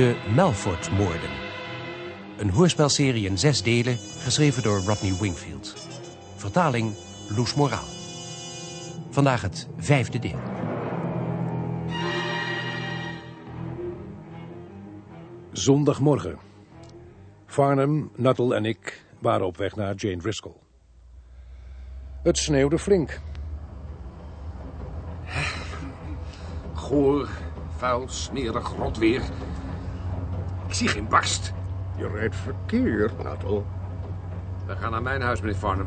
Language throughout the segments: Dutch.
De Melford-moorden. Een hoorspelserie in zes delen, geschreven door Rodney Wingfield. Vertaling Loes Moraal. Vandaag het vijfde deel. Zondagmorgen. Farnham, Nuttall en ik waren op weg naar Jane Driscoll. Het sneeuwde flink. Goor, vuil, smerig, rot weer. Ik zie geen barst. Je rijdt verkeerd, Nuttall. We gaan naar mijn huis, meneer Farnham.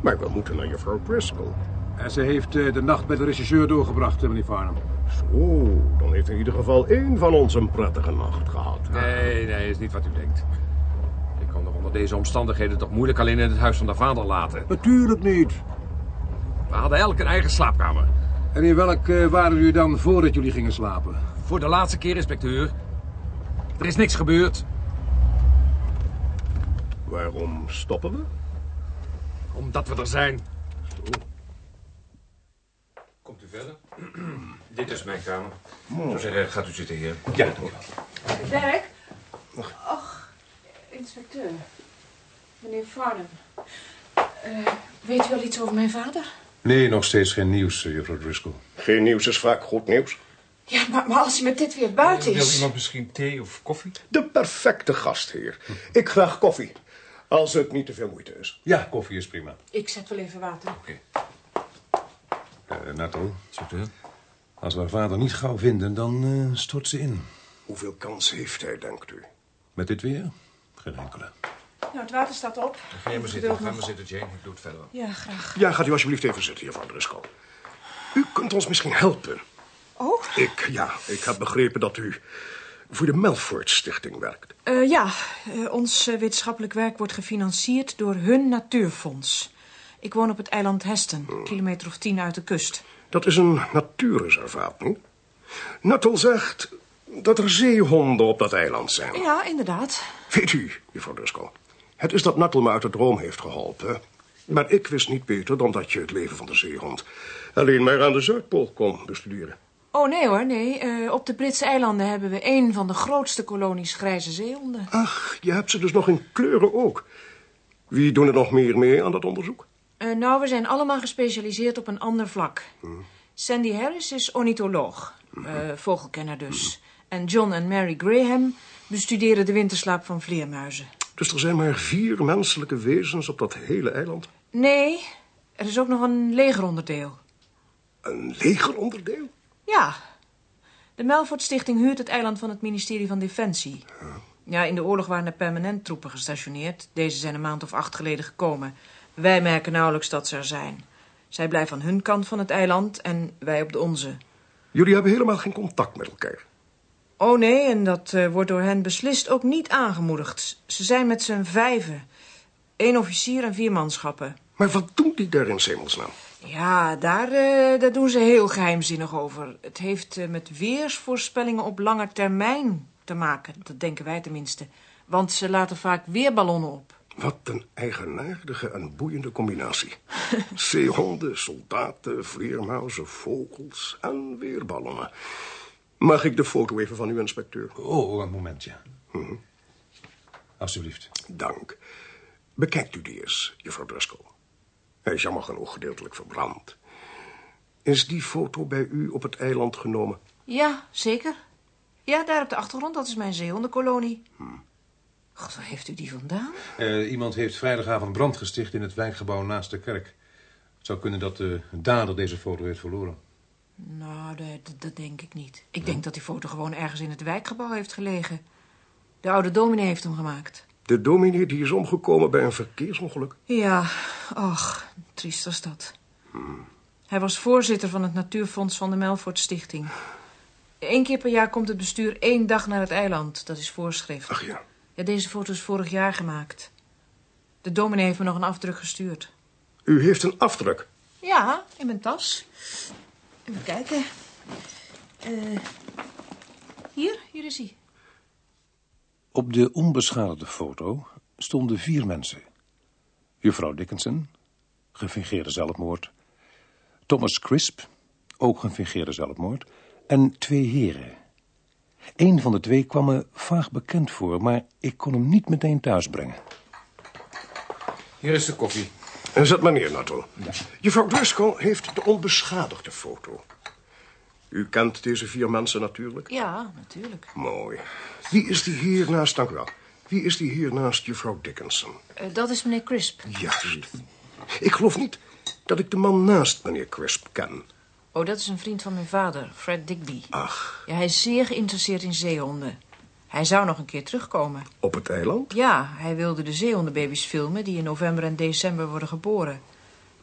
Maar we moeten naar juffrouw Driscoll. En ze heeft eh, de nacht bij de regisseur doorgebracht, eh, meneer Farnham. Zo, dan heeft in ieder geval één van ons een prettige nacht gehad. Nee, nee, is niet wat u denkt. Ik kan nog onder deze omstandigheden toch moeilijk alleen in het huis van de vader laten. Natuurlijk niet. We hadden elk een eigen slaapkamer. En in welk eh, waren jullie dan voordat jullie gingen slapen? Voor de laatste keer, inspecteur. Er is niks gebeurd. Waarom stoppen we? Omdat we er zijn. Komt u verder? Dit is mijn kamer. Zou zeggen, gaat u zitten hier. Ja, dank u wel. Werk? Ach, inspecteur. Meneer Farnham. Eh, weet u al iets over mijn vader? Nee, nog steeds geen nieuws, eh, juffrouw Driscoll. Geen nieuws is vaak goed nieuws. Ja, maar, maar als hij met dit weer buiten Wil is... iemand misschien thee of koffie? De perfecte gastheer. Ik graag koffie. Als het niet te veel moeite is. Ja, koffie is prima. Ik zet wel even water. Uh, Nuttall, Inspecteur? als we haar vader niet gauw vinden, dan eh, stort ze in. Hoeveel kans heeft hij, denkt u? Met dit weer? Geen enkele. Nou, het water staat op. Ga je maar zitten, ga maar zitten, Jane. Ik doe het verder wel. Ja, graag. Ja, gaat u alsjeblieft even zitten, juffrouw Driscoll. U kunt ons misschien helpen. Oh? Ik, ja, ik heb begrepen dat u voor de Melford Stichting werkt. Eh, ja, eh, ons eh, wetenschappelijk werk wordt gefinancierd door hun natuurfonds. Ik woon op het eiland Heston, kilometer of tien uit de kust. Dat is een natuurreservaat, niet? Nuttall zegt dat er zeehonden op dat eiland zijn. Ja, inderdaad. Weet u, juffrouw Driscoll, het is dat Nuttall me uit de droom heeft geholpen. Maar ik wist niet beter dan dat je het leven van de zeehond... alleen maar aan de Zuidpool kon bestuderen. Oh, nee hoor, nee. Eh, op de Britse eilanden hebben we een van de grootste kolonies grijze zeehonden. Ach, je hebt ze dus nog in kleuren ook. Wie doen er nog meer mee aan dat onderzoek? Eh, nou, we zijn allemaal gespecialiseerd op een ander vlak. Sandy Harris is ornitholoog, eh, vogelkenner dus. En John en Mary Graham bestuderen de winterslaap van vleermuizen. Dus er zijn maar vier menselijke wezens op dat hele eiland? Nee, er is ook nog een legeronderdeel. Een legeronderdeel? Ja, de Melford Stichting huurt het eiland van het ministerie van Defensie. Ja, in de oorlog waren er permanent troepen gestationeerd. Deze zijn een maand of acht geleden gekomen. Wij merken nauwelijks dat ze er zijn. Zij blijven aan hun kant van het eiland en wij op de onze. Jullie hebben helemaal geen contact met elkaar. Oh nee, en dat eh, wordt door hen beslist ook niet aangemoedigd. Ze zijn met z'n vijven. Eén officier en vier manschappen. Maar wat doen die daar in hemelsnaam? Ja, daar, eh, daar doen ze heel geheimzinnig over. Het heeft eh, met weersvoorspellingen op lange termijn te maken. Dat denken wij tenminste. Want ze laten vaak weerballonnen op. Wat een eigenaardige en boeiende combinatie. Zeehonden, soldaten, vleermuizen, vogels en weerballonnen. Mag ik de foto even van u, inspecteur? Oh, een momentje. Alsjeblieft. Dank. Bekijkt u die eens, juffrouw Driscoll. Hij is jammer genoeg gedeeltelijk verbrand. Is die foto bij u op het eiland genomen? Ja, zeker. Ja, daar op de achtergrond, dat is mijn zeehondenkolonie. God, waar heeft u die vandaan? Eh, iemand heeft vrijdagavond brand gesticht in het wijkgebouw naast de kerk. Het zou kunnen dat de dader deze foto heeft verloren. Nou, dat, dat- dat denk ik niet. Ik denk dat die foto gewoon ergens in het wijkgebouw heeft gelegen. De oude dominee heeft hem gemaakt. De dominee die is omgekomen bij een verkeersongeluk. Ja, ach, triest was dat. Hij was voorzitter van het Natuurfonds van de Melford Stichting. Eén keer per jaar komt het bestuur één dag naar het eiland. Dat is voorschrift. Ach ja. Ja, deze foto is vorig jaar gemaakt. De dominee heeft me nog een afdruk gestuurd. U heeft een afdruk. Ja, in mijn tas. Even kijken. Eh, hier, hier is hij. Op de onbeschadigde foto stonden vier mensen. Juffrouw Dickinson, gefingeerde zelfmoord. Thomas Crisp, ook gefingeerde zelfmoord. En twee heren. Eén van de twee kwam me vaag bekend voor, maar ik kon hem niet meteen thuisbrengen. Hier is de koffie. En zet maar neer, Nuttall. Juffrouw Driscoll heeft de onbeschadigde foto. U kent deze vier mensen natuurlijk? Ja, natuurlijk. Mooi. Wie is die hier naast... Dank u wel. Wie is die hier naast juffrouw Dickinson? Eh, dat is meneer Crisp. Juist. Ik geloof niet dat ik de man naast meneer Crisp ken. Oh, dat is een vriend van mijn vader, Fred Digby. Ach, Ja, hij is zeer geïnteresseerd in zeehonden. Hij zou nog een keer terugkomen. op het eiland? Ja, hij wilde de zeehondenbaby's filmen die in november en december worden geboren.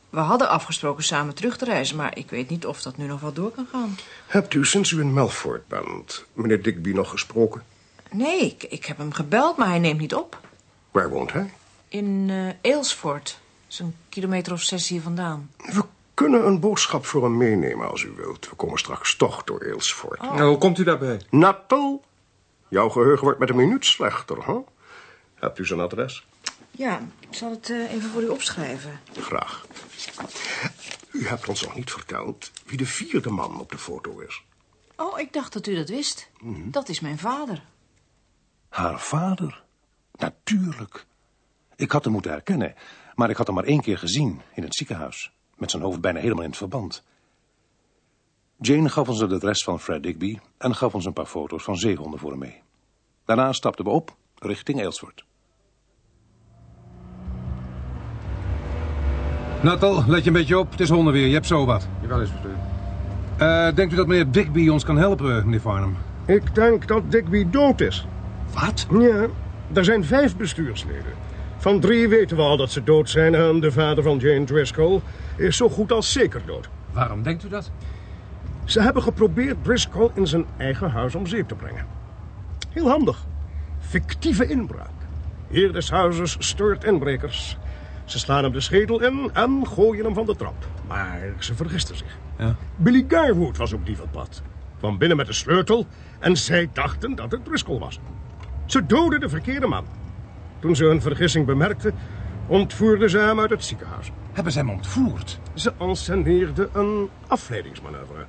We hadden afgesproken samen terug te reizen, maar ik weet niet of dat nu nog wel door kan gaan. Hebt u sinds u in Melfort bent meneer Digby nog gesproken? Nee, ik, ik heb hem gebeld, maar hij neemt niet op. Waar woont hij? In eh Aylesford. Dat is een kilometer of zes hier vandaan. We kunnen een boodschap voor hem meenemen als u wilt. We komen straks toch door Aylesford. Nou, hoe komt u daarbij? Natal, jouw geheugen wordt met een minuut slechter, hè? Hebt u zijn adres? Ja, ik zal het eh, even voor u opschrijven. Graag. U hebt ons nog niet verteld wie de vierde man op de foto is. Oh, ik dacht dat u dat wist. Dat is mijn vader. Haar vader? Natuurlijk. Ik had hem moeten herkennen, maar ik had hem maar één keer gezien in het ziekenhuis. Met zijn hoofd bijna helemaal in het verband. Jane gaf ons het adres van Fred Digby en gaf ons een paar foto's van zeehonden voor hem mee. Daarna stapten we op richting Aylesford. Natal, let je een beetje op. Het is hondenweer. Je hebt zo wat. Jawel, inspecteur. Eh, denkt u dat meneer Digby ons kan helpen, meneer Farnham? Ik denk dat Digby dood is. Wat? Ja, er zijn vijf bestuursleden. Van drie weten we al dat ze dood zijn en de vader van Jane Driscoll is zo goed als zeker dood. Waarom denkt u dat? Ze hebben geprobeerd Driscoll in zijn eigen huis om zeep te brengen. Heel handig. Fictieve inbraak. Heer des huizes steurt inbrekers. Ze slaan hem de schedel in en gooien hem van de trap. Maar ze vergisten zich. Ja. Billy Garwood was op die van pad. Kwam binnen met de sleutel en zij dachten dat het Driscoll was. Ze doden de verkeerde man. Toen ze hun vergissing bemerkten, ontvoerden ze hem uit het ziekenhuis. Hebben ze hem ontvoerd? Ze anceneerden een afleidingsmanoeuvre.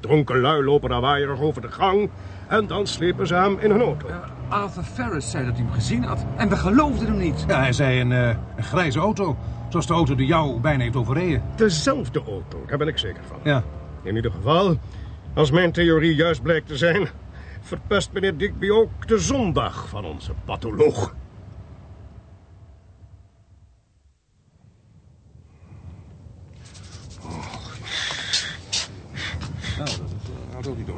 Dronken lui lopen awaaierig over de gang en dan slepen ze hem in hun auto. Arthur Ferris zei dat hij hem gezien had. En we geloofden hem niet. Ja, hij zei een, eh, een grijze auto. Zoals de auto die jou bijna heeft overreden. Dezelfde auto, daar ben ik zeker van. Ja. In ieder geval, als mijn theorie juist blijkt te zijn, verpest meneer Digby ook de zondag van onze patholoog. Nou, dat houdt ook niet door.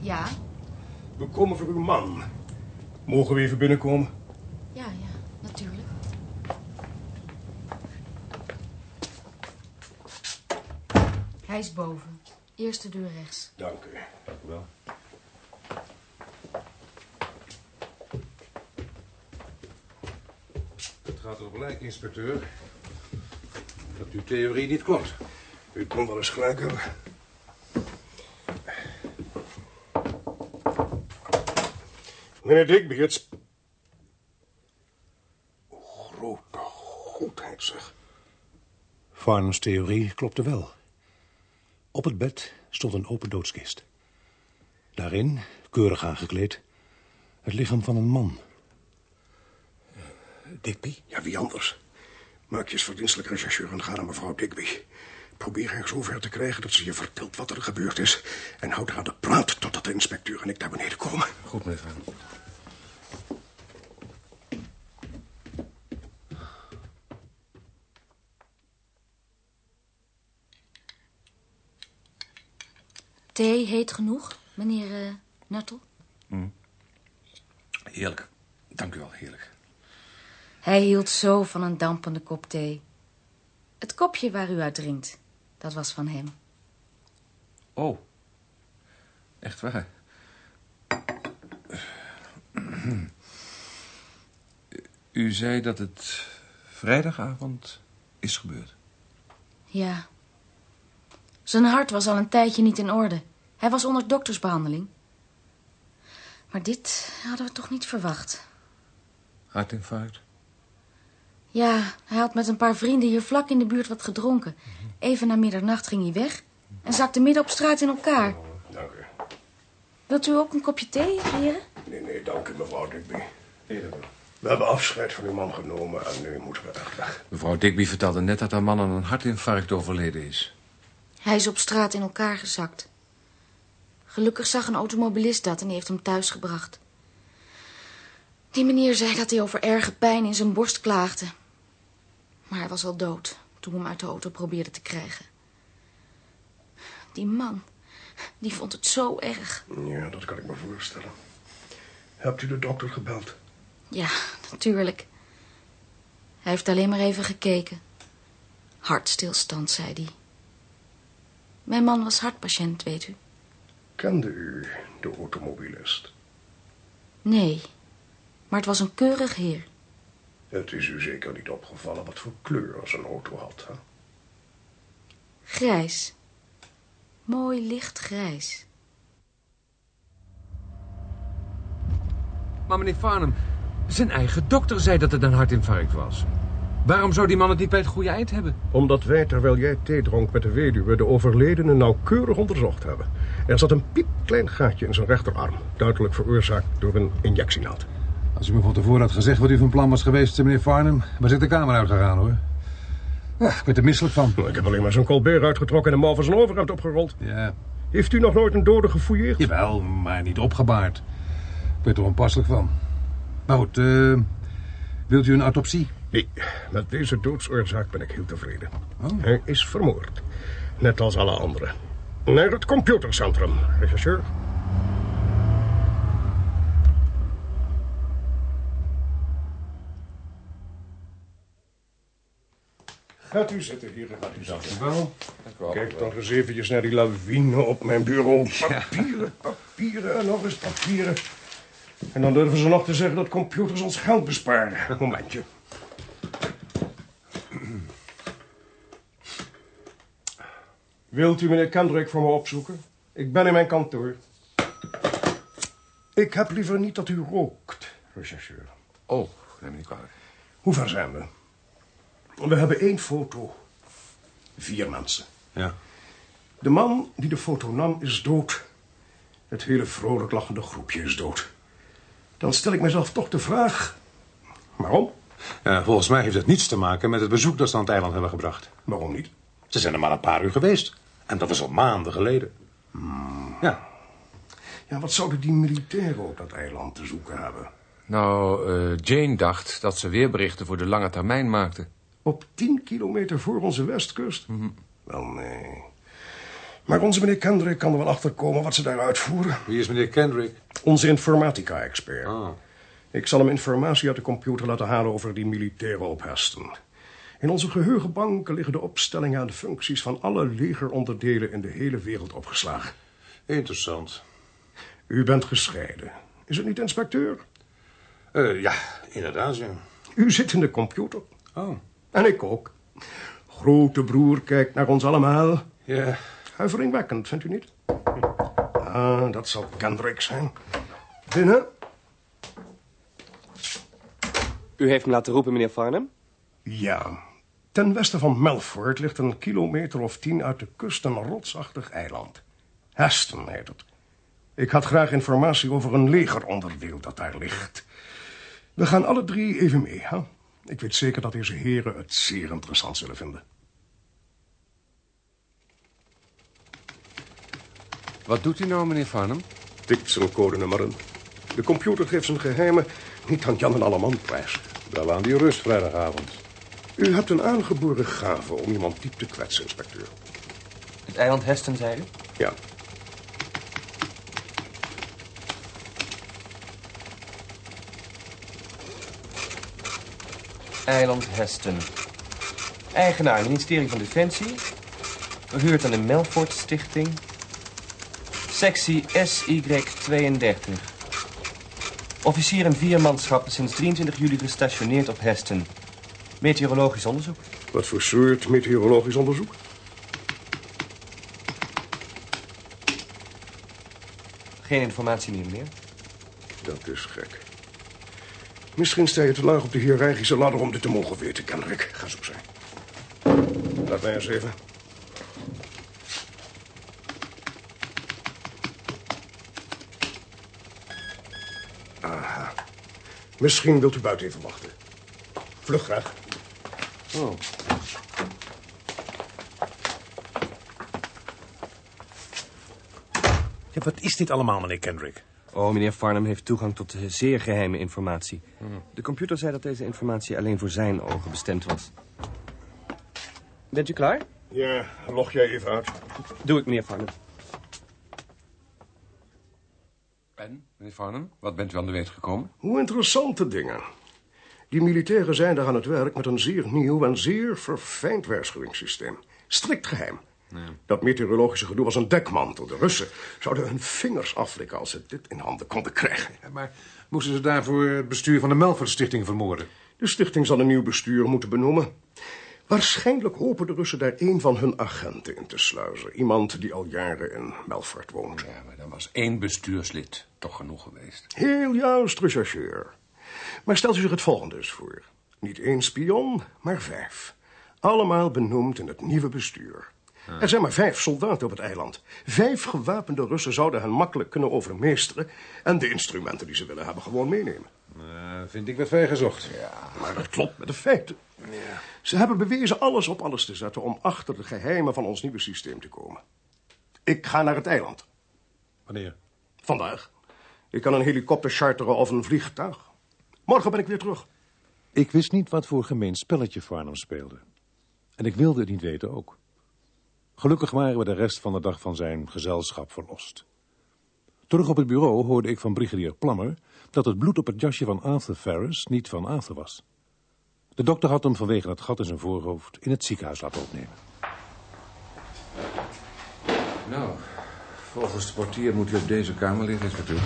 Ja, we komen voor uw man. Mogen we even binnenkomen? ja, ja, natuurlijk. Hij is boven. Eerste deur rechts. Dank u. Dank u wel. Het gaat er gelijk, inspecteur. Dat uw theorie niet klopt. U kon wel eens gelijk hebben. Meneer Digby, het... sp- Grote goedheid, zeg. Farnham's theorie klopte wel. Op het bed stond een open doodskist. Daarin, keurig aangekleed, het lichaam van een man. Digby? Ja, wie anders? Maak je eens verdienstelijk rechercheur en ga naar mevrouw Digby. Probeer haar zover te krijgen dat ze je vertelt wat er gebeurd is. En houd haar aan de praat totdat de inspecteur en ik naar beneden komen. Goed, meneer Farnham. Thee heet genoeg, meneer eh Nuttel? Heerlijk. Dank u wel, heerlijk. Hij hield zo van een dampende kop thee. Het kopje waar u uit drinkt, dat was van hem. Oh. Echt waar? U zei dat het vrijdagavond is gebeurd. Ja. Zijn hart was al een tijdje niet in orde. Hij was onder doktersbehandeling. Maar dit hadden we toch niet verwacht. Hartinfarct? Ja, hij had met een paar vrienden hier vlak in de buurt wat gedronken. Even na middernacht ging hij weg en zakte midden op straat in elkaar. Dank u. Wilt u ook een kopje thee, heren? Nee, nee, dank u, mevrouw Digby. We hebben afscheid van uw man genomen en nu moeten we echt weg. Mevrouw Digby vertelde net dat haar man aan een hartinfarct overleden is. Hij is op straat in elkaar gezakt. Gelukkig zag een automobilist dat en die heeft hem thuis gebracht. Die meneer zei dat hij over erge pijn in zijn borst klaagde. Maar hij was al dood toen we hem uit de auto probeerden te krijgen. Die man, die vond het zo erg. Ja, dat kan ik me voorstellen. Hebt u de dokter gebeld? Ja, natuurlijk. Hij heeft alleen maar even gekeken. Hartstilstand, zei hij. Mijn man was hartpatiënt, weet u. Kende u de automobilist? Nee, maar het was een keurig heer. Het is u zeker niet opgevallen wat voor kleur zijn auto had, hè? Grijs. Mooi licht grijs. Maar meneer Farnham, zijn eigen dokter zei dat het een hartinfarct was. Waarom zou die man het niet bij het goede eind hebben? Omdat wij, terwijl jij thee dronk met de weduwe, de overledene nauwkeurig onderzocht hebben. Er zat een piepklein gaatje in zijn rechterarm, duidelijk veroorzaakt door een injectienaald. Als u me van tevoren had gezegd wat u van plan was geweest, meneer Farnham... was ik de kamer uitgegaan, hoor. Ja, ik werd er misselijk van. Ik heb alleen maar zo'n colbert uitgetrokken en de mouw van zijn overhemd opgerold. Ja, Heeft u nog nooit een dode gefouilleerd? jawel, maar niet opgebaard. Ik werd er onpasselijk van. Maar goed, eh, wilt u een autopsie? Nee, met deze doodsoorzaak ben ik heel tevreden. Oh. Hij is vermoord. Net als alle anderen. Naar het computercentrum, regisseur. Gaat u zitten, hier. Gaat u zitten. Wel. Kijk nog eens eventjes naar die lawine op mijn bureau. Papieren, papieren en nog eens papieren. En dan durven ze nog te zeggen dat computers ons geld besparen. Momentje. Wilt u meneer Kendrick voor me opzoeken? Ik ben in mijn kantoor. Ik heb liever niet dat u rookt, rechercheur. Oh, neem me niet kwalijk. Hoe ver zijn we? We hebben één foto. Vier mensen. Ja. De man die de foto nam is dood. Het hele vrolijk lachende groepje is dood. Dan stel ik mezelf toch de vraag... Waarom? Ja, volgens mij heeft het niets te maken met het bezoek dat ze aan het eiland hebben gebracht. Waarom niet? Ze zijn er maar een paar uur geweest. En dat was al maanden geleden. Ja, Ja, wat zouden die militairen op dat eiland te zoeken hebben? Nou, eh, Jane dacht dat ze weerberichten voor de lange termijn maakte. Op tien kilometer voor onze westkust? Wel, nee. Maar onze meneer Kendrick kan er wel achter komen wat ze daar uitvoeren. wie is meneer Kendrick? Onze informatica-expert. Ah. Ik zal hem informatie uit de computer laten halen over die militairen op Heston. In onze geheugenbanken liggen de opstellingen en de functies van alle legeronderdelen in de hele wereld opgeslagen. Interessant. U bent gescheiden. Is het niet, inspecteur? Eh, ja, inderdaad, ja. U zit in de computer. Oh, En ik ook. Grote broer kijkt naar ons allemaal. ja. Huiveringwekkend, vindt u niet? Ah, dat zal Kendrick zijn. Binnen. U heeft me laten roepen, meneer Farnham? Ja. Ten westen van Melfort ligt een kilometer of tien uit de kust een rotsachtig eiland. Heston heet het. Ik had graag informatie over een legeronderdeel dat daar ligt. We gaan alle drie even mee, hè? Ik weet zeker dat deze heren het zeer interessant zullen vinden. Wat doet u nou, meneer Farnham? Tikt zijn codenummer in. De computer geeft zijn geheimen niet aan Jan en Alleman prijs. Wel aan die rust vrijdagavond. U hebt een aangeboren gave om iemand diep te kwetsen, inspecteur. Het eiland Heston, zei u? Ja. Eiland Heston. Eigenaar, ministerie van Defensie. Verhuurd aan de Melfort Stichting. Sectie SY32. Officier en vier manschappen sinds 23 juli gestationeerd op Heston. Meteorologisch onderzoek. Wat voor soort meteorologisch onderzoek? Geen informatie meer, meneer. Dat is gek. Misschien sta je te laag op de hiërarchische ladder om dit te mogen weten, Kendrick. Ga zo zijn. Laat mij eens even. Aha. Misschien wilt u buiten even wachten. Vlug graag. Oh. Ja, wat is dit allemaal, meneer Kendrick? Oh, meneer Farnham heeft toegang tot zeer geheime informatie. De computer zei dat deze informatie alleen voor zijn ogen bestemd was. Bent u klaar? Ja, log jij even uit. Doe ik, meneer Farnham. En, meneer Farnham, wat bent u aan de weet gekomen? Hoe interessante dingen. Die militairen zijn daar aan het werk met een zeer nieuw en zeer verfijnd waarschuwingssysteem. Strikt geheim. Dat meteorologische gedoe was een dekmantel. De Russen zouden hun vingers aflikken als ze dit in handen konden krijgen. Ja, maar moesten ze daarvoor het bestuur van de Melford Stichting vermoorden? De stichting zal een nieuw bestuur moeten benoemen. Waarschijnlijk hopen de Russen daar een van hun agenten in te sluizen. Iemand die al jaren in Melfort woont. Ja, maar dan was één bestuurslid toch genoeg geweest. Heel juist, rechercheur. Maar stelt u zich het volgende eens voor. Niet één spion, maar vijf. Allemaal benoemd in het nieuwe bestuur. Er zijn maar vijf soldaten op het eiland. Vijf gewapende Russen zouden hen makkelijk kunnen overmeesteren... en de instrumenten die ze willen hebben gewoon meenemen. Uh, vind ik wat ver gezocht. Maar dat klopt met de feiten. Ze hebben bewezen alles op alles te zetten... om achter de geheimen van ons nieuwe systeem te komen. Ik ga naar het eiland. Wanneer? Vandaag. Ik kan een helikopter charteren of een vliegtuig. Morgen ben ik weer terug. Ik wist niet wat voor gemeen spelletje Farnham speelde. En ik wilde het niet weten ook. Gelukkig waren we de rest van de dag van zijn gezelschap verlost. Terug op het bureau hoorde ik van brigadier Plammer... dat het bloed op het jasje van Arthur Ferris niet van Arthur was. De dokter had hem vanwege het gat in zijn voorhoofd in het ziekenhuis laten opnemen. Nou, volgens de portier moet u op deze kamer liggen, inspecteur.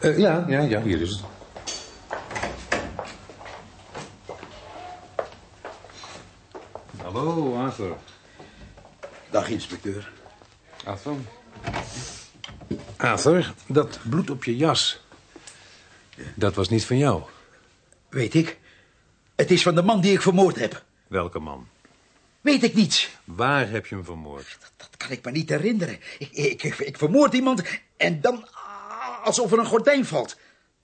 Uh, ja, ja, ja, hier is het. Hallo, Arthur. Dag, inspecteur. Arthur? Arthur, dat bloed op je jas... dat was niet van jou. Weet ik. Het is van de man die ik vermoord heb. Welke man? Weet ik niet. Waar heb je hem vermoord? Dat, dat kan ik me niet herinneren. Ik, ik, ik, vermoord iemand en dan alsof er een gordijn valt.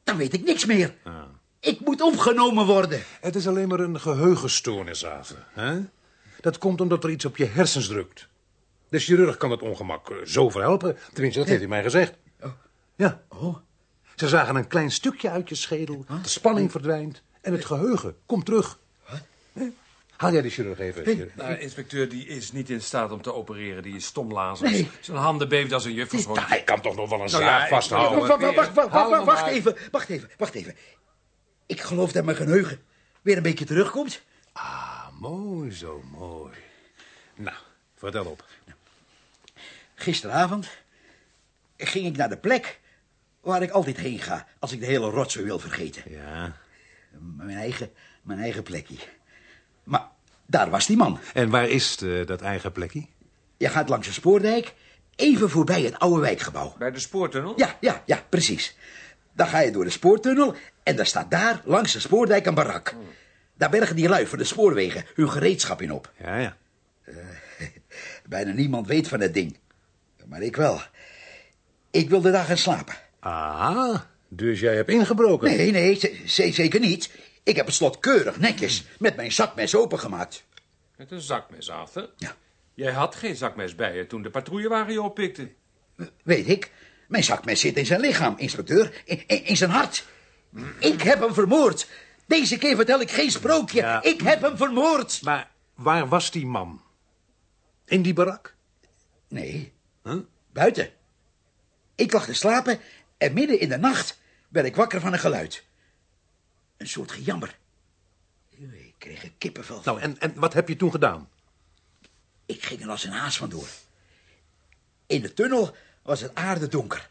Dan weet ik niks meer. Ah. Ik moet opgenomen worden. Het is alleen maar een geheugenstoornis, Arthur. Hè? Dat komt omdat er iets op je hersens drukt. De chirurg kan het ongemak zo verhelpen. Tenminste, dat heeft hij mij gezegd. Oh. Ja. Oh. Ze zagen een klein stukje uit je schedel. De spanning verdwijnt. En het geheugen komt terug. Wat? Haal jij de chirurg even. Nou, inspecteur, die is niet in staat om te opereren. Die is stomlazers. Nee. Zijn handen beefden als een juffershondje. Hij kan toch nog wel een zaag nou ja, vasthouden? Wacht, wacht, wacht, wacht, wacht even. Wacht even, wacht even. Ik geloof dat mijn geheugen weer een beetje terugkomt. Ah, mooi zo, mooi. Nou, vertel op. Gisteravond ging ik naar de plek waar ik altijd heen ga... als ik de hele rotzooi wil vergeten. Ja. Mijn eigen, mijn eigen plekje. Maar daar was die man. En waar is de, dat eigen plekje? Je gaat langs de spoordijk, even voorbij het oude wijkgebouw. Bij de spoortunnel? Ja, ja, ja, precies. Dan ga je door de spoortunnel en daar staat daar langs de spoordijk een barak. Daar bergen die lui voor de spoorwegen hun gereedschap in op. Ja, ja. Uh, bijna niemand weet van het ding. Maar ik wel. Ik wilde daar gaan slapen. Ah, dus jij hebt ingebroken? Nee, nee, zeker niet. Ik heb het slot keurig netjes met mijn zakmes opengemaakt. Met een zakmes, Arthur? Ja. Jij had geen zakmes bij je toen de patrouillewagen je oppikte. Weet ik. Mijn zakmes zit in zijn lichaam, inspecteur. In, in, in zijn hart. Ik heb hem vermoord. Deze keer vertel ik geen sprookje. Ja. Ik heb hem vermoord. Maar waar was die man? In die barak? Nee, Huh? buiten. Ik lag te slapen en midden in de nacht werd ik wakker van een geluid. Een soort gejammer. Ik kreeg een kippenvel. Nou, en, en wat heb je toen gedaan? Ik ging er als een haas vandoor. In de tunnel was het aardedonker.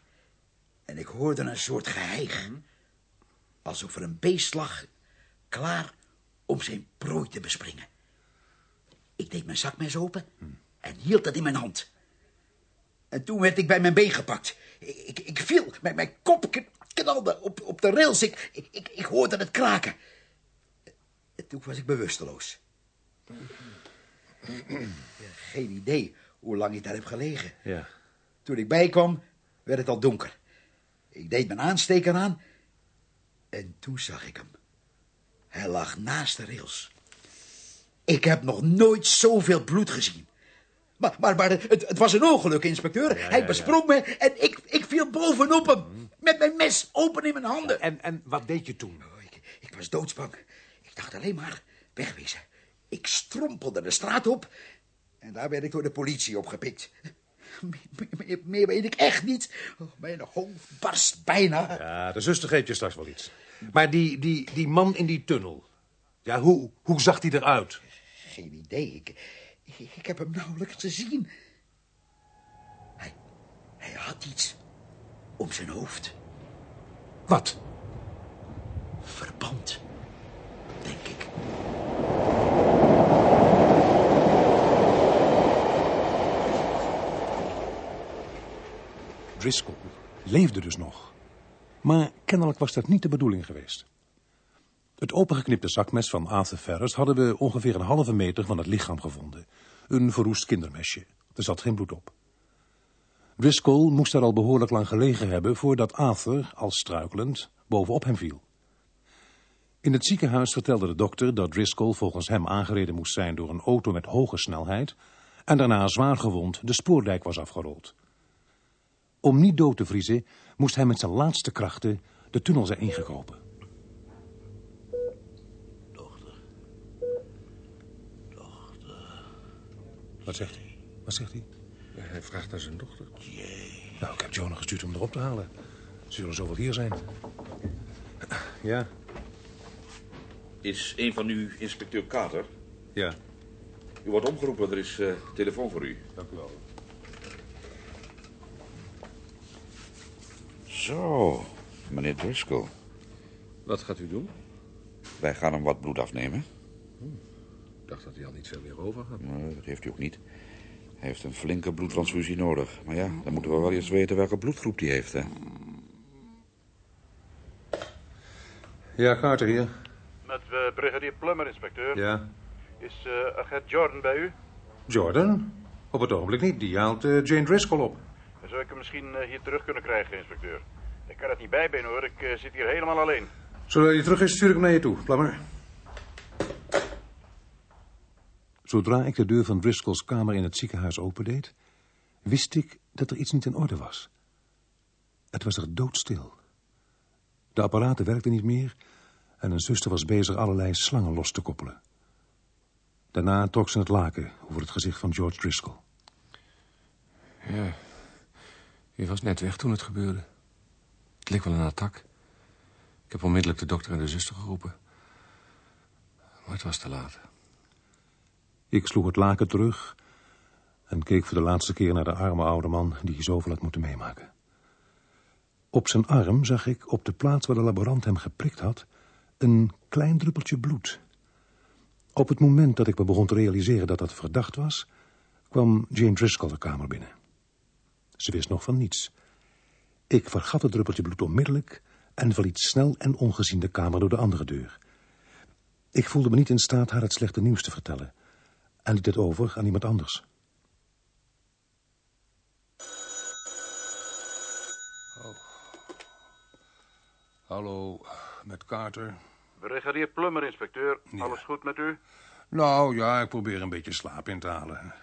En ik hoorde een soort geheig. Alsof er een beest lag, klaar om zijn prooi te bespringen. Ik deed mijn zakmes open en hield dat in mijn hand. En toen werd ik bij mijn been gepakt. Ik, ik, viel met mijn kop kn- knalde op, op de rails. Ik, ik, ik, ik hoorde het kraken. En toen was ik bewusteloos. Geen idee hoe lang ik daar heb gelegen. Ja. Toen ik bijkwam, werd het al donker. Ik deed mijn aansteker aan en toen zag ik hem. Hij lag naast de rails. Ik heb nog nooit zoveel bloed gezien. Maar, maar, maar het, het was een ongeluk, inspecteur. Hij besprong me en ik, ik viel bovenop hem. Met mijn mes open in mijn handen. En, en wat deed je toen? Oh, ik, ik was doodsbang. Ik dacht alleen maar, wegwezen. Ik strompelde de straat op en daar werd ik door de politie opgepikt. Meer, meer, meer weet ik echt niet. Oh, mijn hoofd barst bijna. Ja, de zuster geeft je straks wel iets. Maar die, die, die man in die tunnel... Ja, hoe, hoe zag die eruit? Geen idee. Ik, ik, heb hem nauwelijks gezien. Hij, hij had iets om zijn hoofd. Wat? Verband, denk ik. Driscoll leefde dus nog. Maar kennelijk was dat niet de bedoeling geweest. Het opengeknipte zakmes van Arthur Ferris hadden we ongeveer een halve meter van het lichaam gevonden. Een verroest kindermesje. Er zat geen bloed op. Driscoll moest daar al behoorlijk lang gelegen hebben voordat Arthur, als struikelend, bovenop hem viel. In het ziekenhuis vertelde de dokter dat Driscoll volgens hem aangereden moest zijn door een auto met hoge snelheid en daarna zwaar gewond de spoordijk was afgerold. Om niet dood te vriezen moest hij met zijn laatste krachten de tunnel zijn ingekropen. Wat zegt hij? Wat zegt hij? Hij vraagt naar zijn dochter. Nou, ik heb Jonah gestuurd om erop te halen. Ze zullen zo wel hier zijn. Ja, Is een van u inspecteur Carter? ja. U wordt omgeroepen, er is eh, telefoon voor u. Dank u wel. Zo, meneer Driscoll. Wat gaat u doen? Wij gaan hem wat bloed afnemen. Ik dacht dat hij al niet veel meer over had. Nee, dat heeft u ook niet. Hij heeft een flinke bloedtransfusie nodig. Maar ja, dan moeten we wel eerst weten welke bloedgroep hij heeft. Hè. Ja, Carter hier. Met eh, brigadier Plummer, inspecteur. Ja. Is eh, agent Jordan bij u? Jordan? Op het ogenblik niet. Die haalt eh, Jane Driscoll op. Dan zou ik hem misschien hier terug kunnen krijgen, inspecteur. Ik kan het niet bijbenen hoor, ik zit hier helemaal alleen. Zodra hij terug is, stuur ik hem naar je toe. Plammer. Zodra ik de deur van Driscoll's kamer in het ziekenhuis opendeed, wist ik dat er iets niet in orde was. Het was er doodstil. De apparaten werkten niet meer en een zuster was bezig allerlei slangen los te koppelen. Daarna trok ze het laken over het gezicht van George Driscoll. Ja. Je was net weg toen het gebeurde. Het leek wel een attack. Ik heb onmiddellijk de dokter en de zuster geroepen. Maar het was te laat. Ik sloeg het laken terug en keek voor de laatste keer naar de arme oude man die zoveel had moeten meemaken. Op zijn arm zag ik op de plaats waar de laborant hem geprikt had een klein druppeltje bloed. Op het moment dat ik me begon te realiseren dat dat verdacht was, kwam Jane Driscoll de kamer binnen. Ze wist nog van niets. Ik vergat het druppeltje bloed onmiddellijk en verliet snel en ongezien de kamer door de andere deur. Ik voelde me niet in staat haar het slechte nieuws te vertellen en liet het over aan iemand anders. Hallo, met Carter. Brigadier Plummer, inspecteur. Alles goed met u? Nou ja, ik probeer een beetje slaap in te halen.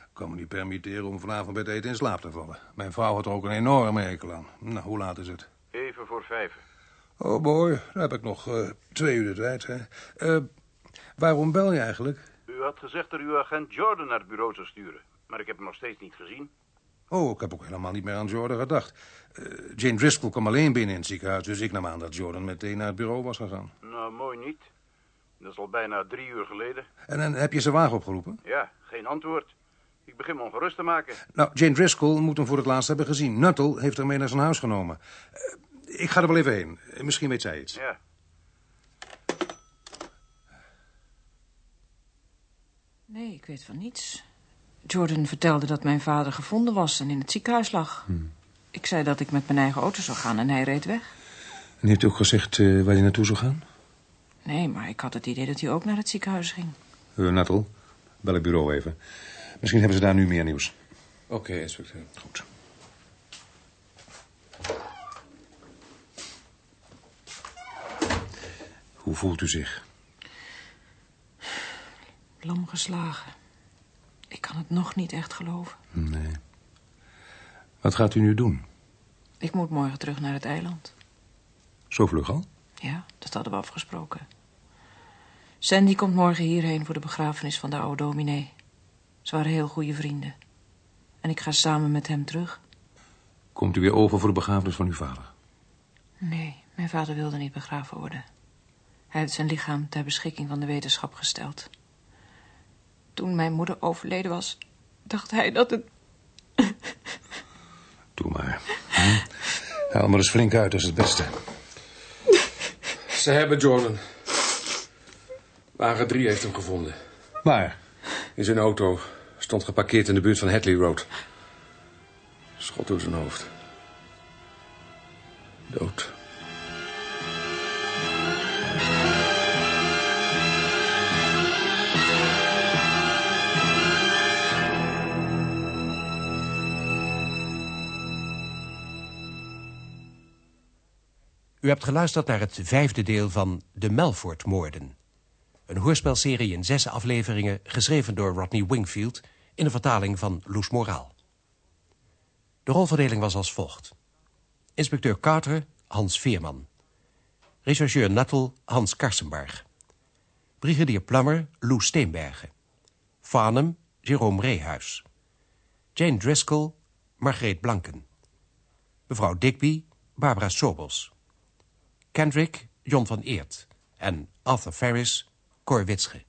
Ik kan me niet permitteren om vanavond bij het eten in slaap te vallen. Mijn vrouw had er ook een enorme hekel aan. Nou, hoe laat is het? Even voor vijf. Oh boy, dan heb ik nog eh, twee uur de tijd. Hè. Eh, waarom bel je eigenlijk? U had gezegd dat uw agent Jordan naar het bureau zou sturen. Maar ik heb hem nog steeds niet gezien. Oh, ik heb ook helemaal niet meer aan Jordan gedacht. Eh, Jane Driscoll kwam alleen binnen in het ziekenhuis... dus ik nam aan dat Jordan meteen naar het bureau was gegaan. Nou, mooi niet. Dat is al bijna drie uur geleden. En dan heb je zijn wagen opgeroepen? Ja, geen antwoord. Ik begin me ongerust te maken. Nou, Jane Driscoll moet hem voor het laatst hebben gezien. Nuttall heeft hem mee naar zijn huis genomen. Eh, ik ga er wel even heen. Misschien weet zij iets. Ja. Nee, ik weet van niets. Jordan vertelde dat mijn vader gevonden was en in het ziekenhuis lag. Ik zei dat ik met mijn eigen auto zou gaan en hij reed weg. En heeft u ook gezegd eh, waar hij naartoe zou gaan? Nee, maar ik had het idee dat hij ook naar het ziekenhuis ging. Uh, Nattel, bel het bureau even. Misschien hebben ze daar nu meer nieuws. Oké, inspecteur. Goed. Hoe voelt u zich? Lam geslagen. Ik kan het nog niet echt geloven. Nee. Wat gaat u nu doen? Ik moet morgen terug naar het eiland. Zo vlug al? Ja, dat hadden we afgesproken. Sandy komt morgen hierheen voor de begrafenis van de oude dominee. Ze waren heel goede vrienden. En ik ga samen met hem terug. Komt u weer over voor de begrafenis van uw vader? Nee, mijn vader wilde niet begraven worden. Hij heeft zijn lichaam ter beschikking van de wetenschap gesteld. Toen mijn moeder overleden was, dacht hij dat het... Doe maar. Hm? Haal maar eens flink uit, dat is het beste. Ze hebben Jordan. Wagen 3 heeft hem gevonden. Waar? In zijn auto. Stond geparkeerd in de buurt van Hadley Road. Schot door zijn hoofd. Dood. U hebt geluisterd naar het vijfde deel van De Melfort-moorden. Een hoorspelserie in zes afleveringen, geschreven door Rodney Wingfield... in de vertaling van Loes Moraal. De rolverdeling was als volgt. Inspecteur Carter, Hans Veerman. Rechercheur Nattel, Hans Karsenbarg. Brigadier Plummer, Loes Steenbergen. Farnham, Jerome Reehuis. Jane Driscoll, Margreet Blanken. Mevrouw Digby, Barbara Sobels. Kendrick, John van Eert. En Arthur Ferris, Cor Witsche.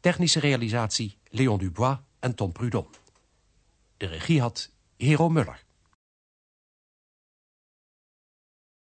Technische realisatie Leon Dubois en Tom Prudon. De regie had Hero Muller.